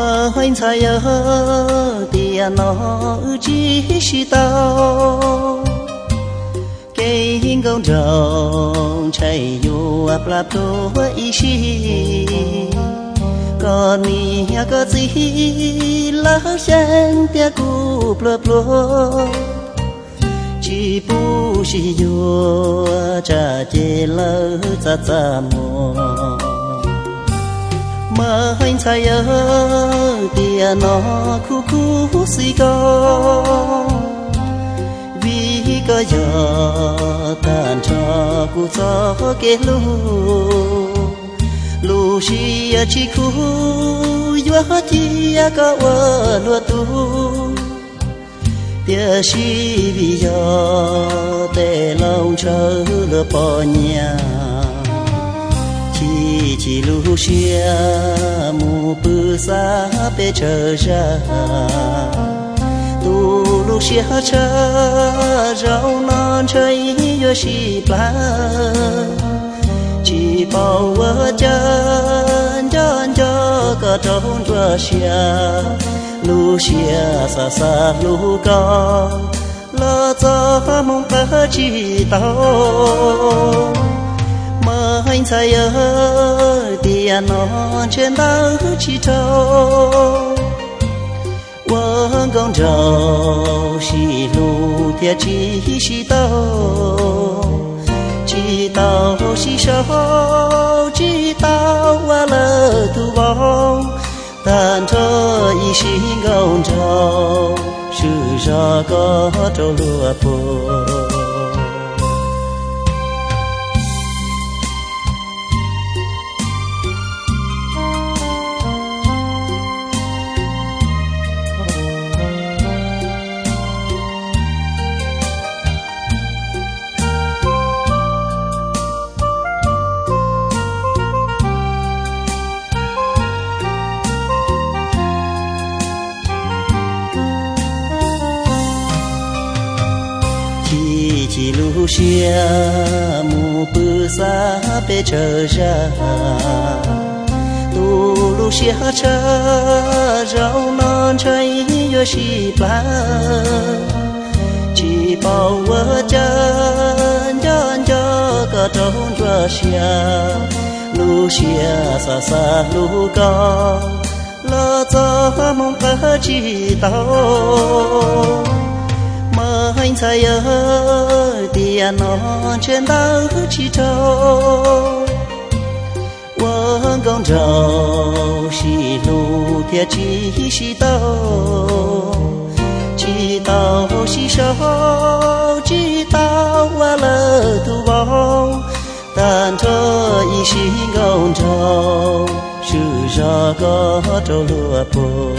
mơ hoành xa yơ tiền à, nó chỉ chỉ tao. Cái hình công trồng chạy vô áp lạp đồ ý chi còn ni à, có gì lá sen tia cu plơ plơ chỉ bu chỉ vô cha chê lơ cha cha mùa mà anh sai ở tia nó khu khu si có. Vì có giờ tan cho cu cho cái lu. Lu si chỉ khu yo chi a ka wa lu tu. Tia si vì yo te long chờ lỡ bỏ nhà chỉ chỉ lu xia mù bư xa bê chờ ra. Tu lu xia chờ rau non chơi yo si pla chỉ bao vỡ chân chân cho cả trốn chùa xia lu xia xa xa lu cao lo cho mong ta chỉ tao mơ anh say ở thì nó trên tao chỉ trâu quân công trâu xì lù thiệt chỉ xì tàu. Chỉ tàu xì sâu chỉ tàu qua lỡ tu vong tan cho y xin công trâu sự ra có trâu lúa bồ chỉ lu xia mu bư sa bê chờ ra tu lu xia chờ rau non chơi yo xi ba chỉ bao vỡ chân chân cho cả trốn ra xia lu xia sa sa lu cao lo cho mong cả chỉ tao anh sai ơi tiền nó trên tao chỉ trâu quân công trâu xì lù thiệt chỉ xì tao chỉ tao xì sâu chỉ tao qua lỡ tu vong tan cho y xì công trâu sự ra có trâu lúa bồ